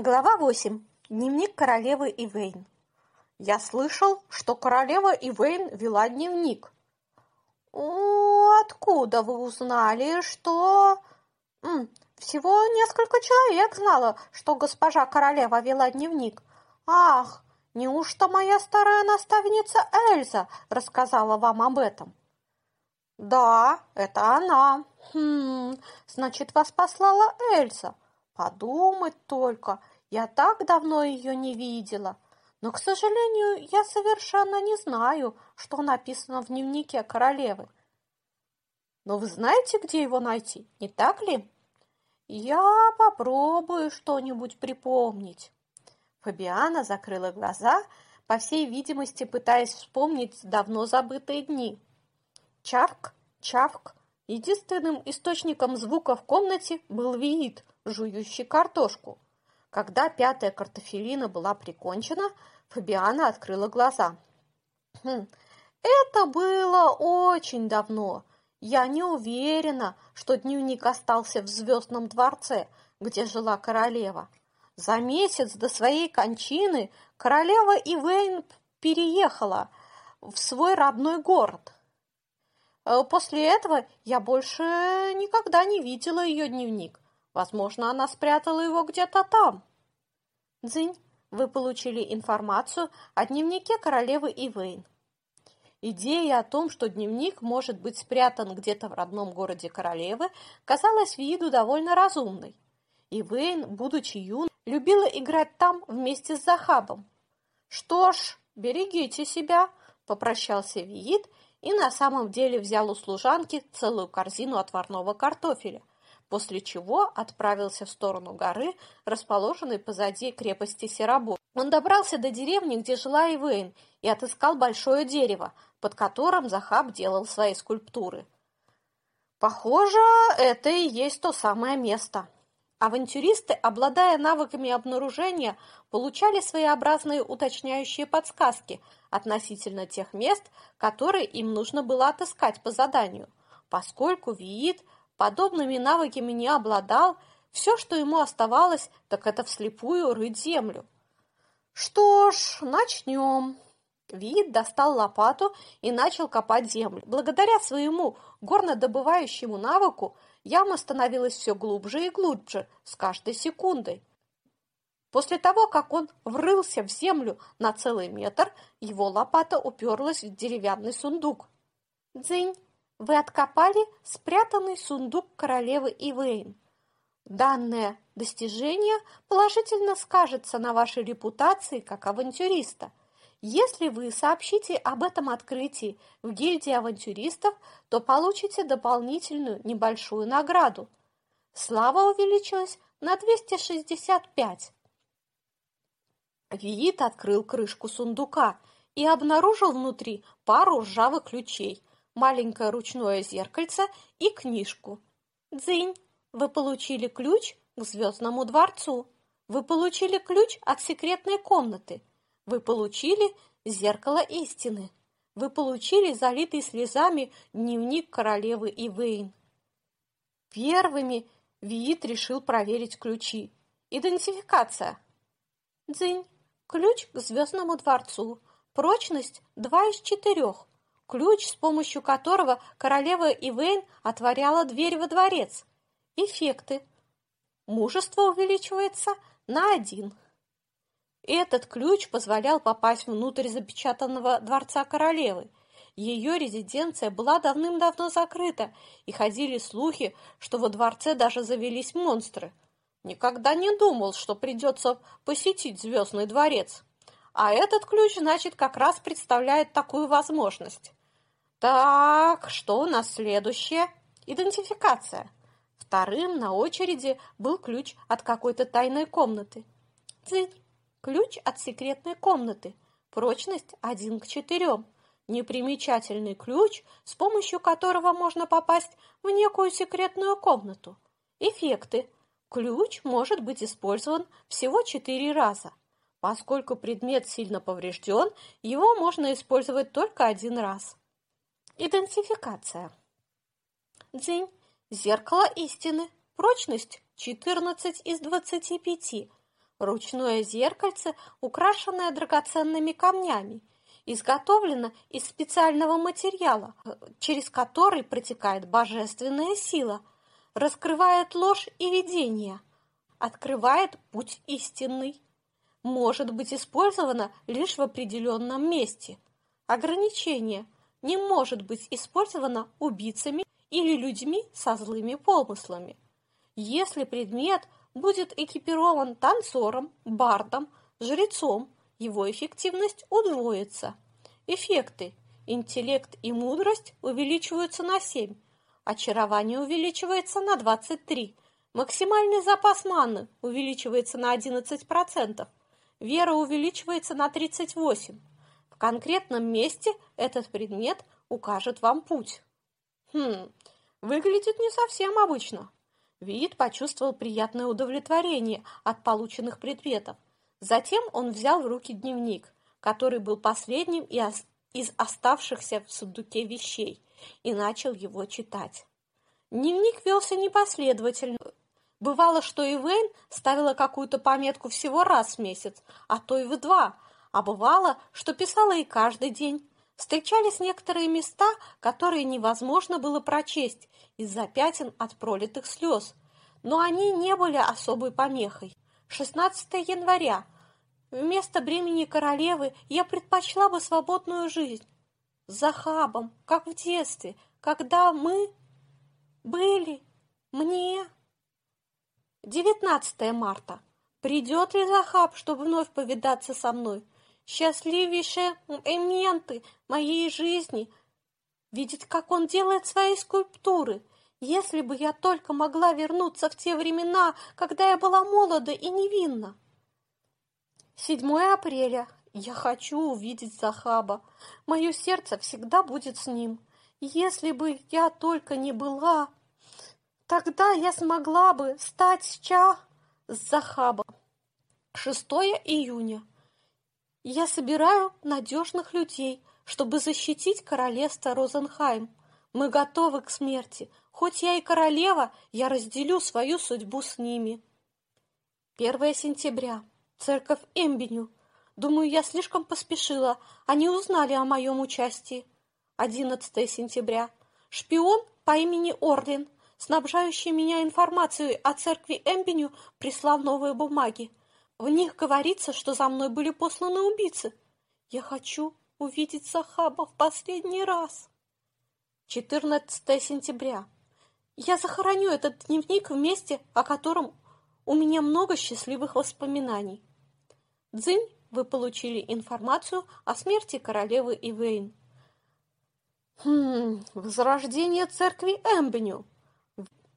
Глава 8. Дневник королевы Ивейн. Я слышал, что королева Ивейн вела дневник. Откуда вы узнали, что... Всего несколько человек знало, что госпожа королева вела дневник. Ах, неужто моя старая наставница Эльза рассказала вам об этом? Да, это она. Хм, значит, вас послала Эльза. Подумать только, я так давно ее не видела. Но, к сожалению, я совершенно не знаю, что написано в дневнике королевы. Но вы знаете, где его найти, не так ли? Я попробую что-нибудь припомнить. Фабиана закрыла глаза, по всей видимости, пытаясь вспомнить давно забытые дни. Чавк, чавк. Единственным источником звука в комнате был виит, жующий картошку. Когда пятая картофелина была прикончена, Фабиана открыла глаза. Хм, это было очень давно. Я не уверена, что дневник остался в Звездном дворце, где жила королева. За месяц до своей кончины королева Ивейн переехала в свой родной город. Э, после этого я больше никогда не видела ее дневник. Возможно, она спрятала его где-то там. Дзынь, вы получили информацию о дневнике королевы Ивейн. Идея о том, что дневник может быть спрятан где-то в родном городе королевы, казалась виду довольно разумной. Ивейн, будучи юн, любила играть там вместе с Захабом. «Что ж, берегите себя», – попрощался Виит и на самом деле взял у служанки целую корзину отварного картофеля – после чего отправился в сторону горы, расположенной позади крепости Серабо. Он добрался до деревни, где жила Ивейн, и отыскал большое дерево, под которым Захаб делал свои скульптуры. Похоже, это и есть то самое место. Авантюристы, обладая навыками обнаружения, получали своеобразные уточняющие подсказки относительно тех мест, которые им нужно было отыскать по заданию, поскольку Виит – подобными навыками не обладал, все, что ему оставалось, так это вслепую рыть землю. Что ж, начнем. Вид достал лопату и начал копать землю. Благодаря своему горнодобывающему навыку яма становилась все глубже и глубже с каждой секундой. После того, как он врылся в землю на целый метр, его лопата уперлась в деревянный сундук. «Дзынь!» Вы откопали спрятанный сундук королевы Ивейн. Данное достижение положительно скажется на вашей репутации как авантюриста. Если вы сообщите об этом открытии в гильдии авантюристов, то получите дополнительную небольшую награду. Слава увеличилась на 265. Виит открыл крышку сундука и обнаружил внутри пару ржавых ключей – маленькое ручное зеркальце и книжку. Дзынь, вы получили ключ к звездному дворцу. Вы получили ключ от секретной комнаты. Вы получили зеркало истины. Вы получили залитый слезами дневник королевы Ивейн. Первыми Виит решил проверить ключи. Идентификация. Дзынь. Ключ к звездному дворцу. Прочность 2 из 4 ключ, с помощью которого королева Ивейн отворяла дверь во дворец. Эффекты. Мужество увеличивается на один. Этот ключ позволял попасть внутрь запечатанного дворца королевы. Ее резиденция была давным-давно закрыта, и ходили слухи, что во дворце даже завелись монстры. Никогда не думал, что придется посетить Звездный дворец. А этот ключ, значит, как раз представляет такую возможность. Так, что у нас следующее? Идентификация. Вторым на очереди был ключ от какой-то тайной комнаты. Цинь. Ключ от секретной комнаты. Прочность 1 к 4. Непримечательный ключ, с помощью которого можно попасть в некую секретную комнату. Эффекты. Ключ может быть использован всего 4 раза. Поскольку предмет сильно поврежден, его можно использовать только один раз. Идентификация. Дзень. Зеркало истины. Прочность 14 из 25. Ручное зеркальце, украшенное драгоценными камнями, изготовлено из специального материала, через который протекает божественная сила, раскрывает ложь и видение, открывает путь истинный. Может быть использовано лишь в определенном месте. Ограничение не может быть использовано убийцами или людьми со злыми помыслами. Если предмет будет экипирован танцором, бардом, жрецом, его эффективность удвоится. Эффекты интеллект и мудрость увеличиваются на 7, очарование увеличивается на 23, максимальный запас маны увеличивается на 11%, вера увеличивается на 38. Конкретном месте этот предмет укажет вам путь. Хм, выглядит не совсем обычно. Вид почувствовал приятное удовлетворение от полученных предметов. Затем он взял в руки дневник, который был последним из оставшихся в сундуке вещей, и начал его читать. Дневник велся непоследовательно. Бывало, что Ивейн ставила какую-то пометку всего раз в месяц, а то и в два, а бывало, что писала и каждый день. Встречались некоторые места, которые невозможно было прочесть из-за пятен от пролитых слез, но они не были особой помехой. 16 января. Вместо бремени королевы я предпочла бы свободную жизнь. С Захабом, как в детстве, когда мы были мне. 19 марта. Придет ли Захаб, чтобы вновь повидаться со мной? Счастливейшие моменты моей жизни, видеть, как он делает свои скульптуры. Если бы я только могла вернуться в те времена, когда я была молода и невинна. 7 апреля. Я хочу увидеть Захаба. Мое сердце всегда будет с ним. Если бы я только не была, тогда я смогла бы стать ча с Захабом. 6 июня. Я собираю надежных людей, чтобы защитить королевство Розенхайм. Мы готовы к смерти. Хоть я и королева, я разделю свою судьбу с ними. 1 сентября. Церковь Эмбеню. Думаю, я слишком поспешила. Они узнали о моем участии. 11 сентября. Шпион по имени Орлин, снабжающий меня информацией о церкви Эмбеню, прислал новые бумаги. В них говорится, что за мной были посланы убийцы. Я хочу увидеть Сахаба в последний раз. 14 сентября. Я захороню этот дневник в месте, о котором у меня много счастливых воспоминаний. Дзынь, вы получили информацию о смерти королевы Ивейн. Хм, возрождение церкви Эмбеню.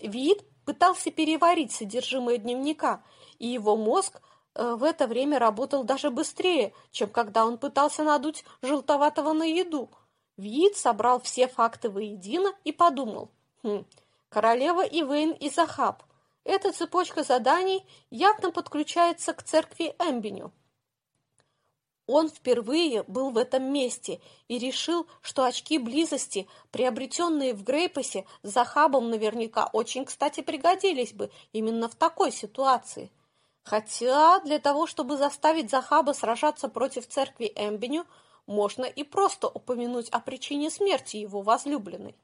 Вид пытался переварить содержимое дневника, и его мозг в это время работал даже быстрее, чем когда он пытался надуть желтоватого на еду. Вид собрал все факты воедино и подумал. Хм, королева Ивейн и Захаб. Эта цепочка заданий явно подключается к церкви Эмбеню. Он впервые был в этом месте и решил, что очки близости, приобретенные в Грейпасе, Захабом наверняка очень кстати пригодились бы именно в такой ситуации – Хотя для того, чтобы заставить Захаба сражаться против церкви Эмбеню, можно и просто упомянуть о причине смерти его возлюбленной.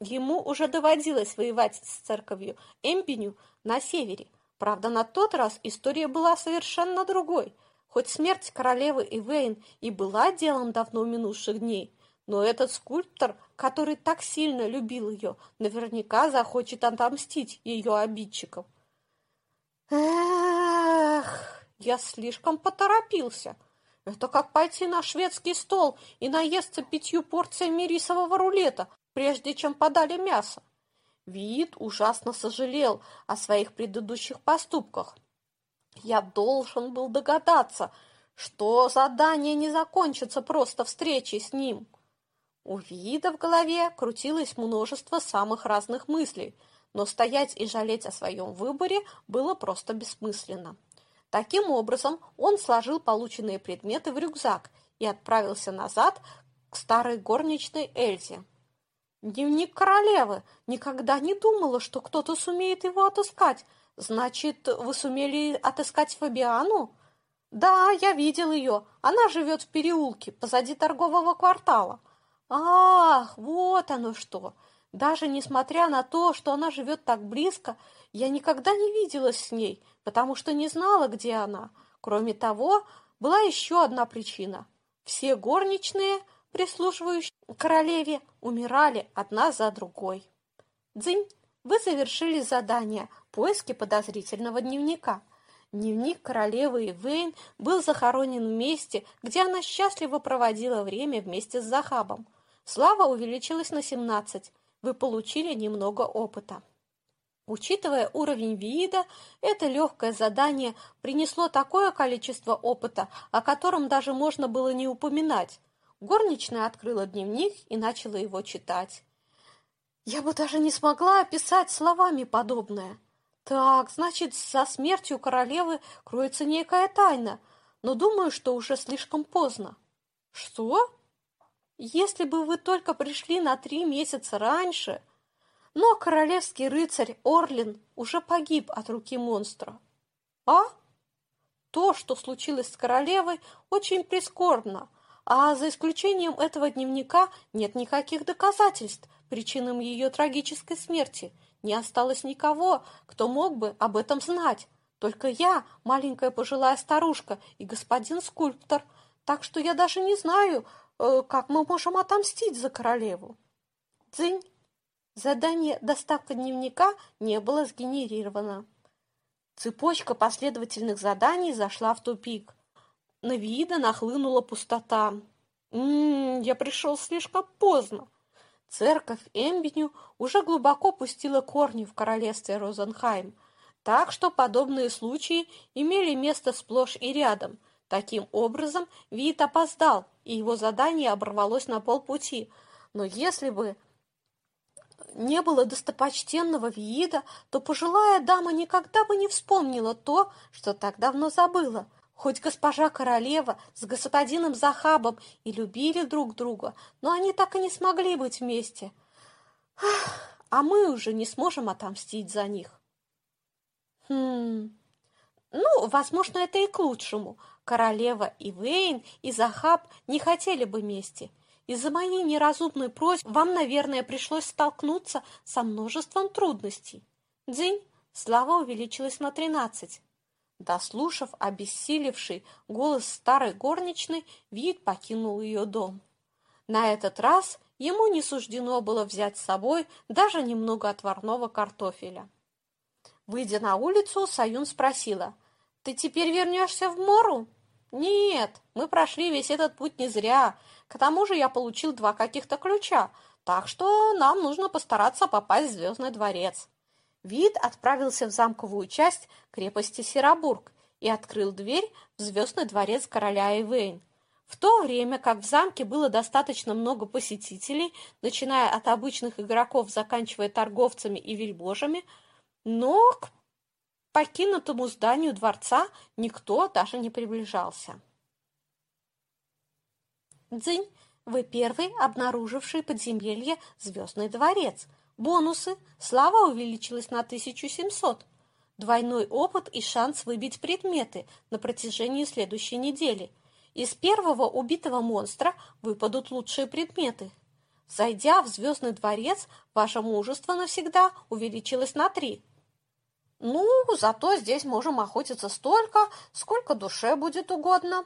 Ему уже доводилось воевать с церковью Эмбеню на севере. Правда, на тот раз история была совершенно другой. Хоть смерть королевы Ивейн и была делом давно минувших дней, но этот скульптор, который так сильно любил ее, наверняка захочет отомстить ее обидчикам. Эх, я слишком поторопился. Это как пойти на шведский стол и наесться пятью порциями рисового рулета, прежде чем подали мясо. Вид ужасно сожалел о своих предыдущих поступках. Я должен был догадаться, что задание не закончится просто встречей с ним. У Вида в голове крутилось множество самых разных мыслей – но стоять и жалеть о своем выборе было просто бессмысленно. Таким образом, он сложил полученные предметы в рюкзак и отправился назад к старой горничной Эльзе. Дневник королевы. Никогда не думала, что кто-то сумеет его отыскать. Значит, вы сумели отыскать Фабиану? Да, я видел ее. Она живет в переулке, позади торгового квартала. Ах, вот оно что! Даже несмотря на то, что она живет так близко, я никогда не виделась с ней, потому что не знала, где она. Кроме того, была еще одна причина. Все горничные, прислушивающие королеве, умирали одна за другой. Дзынь, вы завершили задание «Поиски подозрительного дневника». Дневник королевы Ивейн был захоронен в месте, где она счастливо проводила время вместе с Захабом. Слава увеличилась на 17. Вы получили немного опыта. Учитывая уровень вида, это легкое задание принесло такое количество опыта, о котором даже можно было не упоминать. Горничная открыла дневник и начала его читать. Я бы даже не смогла описать словами подобное. Так, значит, за смертью королевы кроется некая тайна, но думаю, что уже слишком поздно. Что? Если бы вы только пришли на три месяца раньше... Но королевский рыцарь Орлин уже погиб от руки монстра. А? То, что случилось с королевой, очень прискорбно, а за исключением этого дневника нет никаких доказательств причинам ее трагической смерти. Не осталось никого, кто мог бы об этом знать. Только я, маленькая пожилая старушка и господин скульптор, так что я даже не знаю, э, как мы можем отомстить за королеву. Дзынь. Задание «Доставка дневника» не было сгенерировано. Цепочка последовательных заданий зашла в тупик. На вида нахлынула пустота. «М-м, я пришел слишком поздно. Церковь Эмбеню уже глубоко пустила корни в королевстве Розенхайм, так что подобные случаи имели место сплошь и рядом. Таким образом, Вит опоздал, и его задание оборвалось на полпути. Но если бы не было достопочтенного вида, то пожилая дама никогда бы не вспомнила то, что так давно забыла. Хоть госпожа королева с господином Захабом и любили друг друга, но они так и не смогли быть вместе. а мы уже не сможем отомстить за них. Хм... Ну, возможно, это и к лучшему. Королева и Вейн, и Захаб не хотели бы мести. Из-за моей неразумной просьбы вам, наверное, пришлось столкнуться со множеством трудностей. Дзинь, слава увеличилась на тринадцать. Дослушав обессилевший голос старой горничной, Вид покинул ее дом. На этот раз ему не суждено было взять с собой даже немного отварного картофеля. Выйдя на улицу, Саюн спросила, «Ты теперь вернешься в Мору?» «Нет, мы прошли весь этот путь не зря. К тому же я получил два каких-то ключа, так что нам нужно постараться попасть в Звездный дворец». Вид отправился в замковую часть крепости Серобург и открыл дверь в Звездный дворец короля Эвейн. В то время как в замке было достаточно много посетителей, начиная от обычных игроков, заканчивая торговцами и вельможами, но к покинутому зданию дворца никто даже не приближался. Дзынь, вы первый, обнаруживший подземелье «Звездный дворец». Бонусы. Слава увеличилась на 1700. Двойной опыт и шанс выбить предметы на протяжении следующей недели. Из первого убитого монстра выпадут лучшие предметы. Зайдя в Звездный дворец, ваше мужество навсегда увеличилось на 3. Ну, зато здесь можем охотиться столько, сколько душе будет угодно.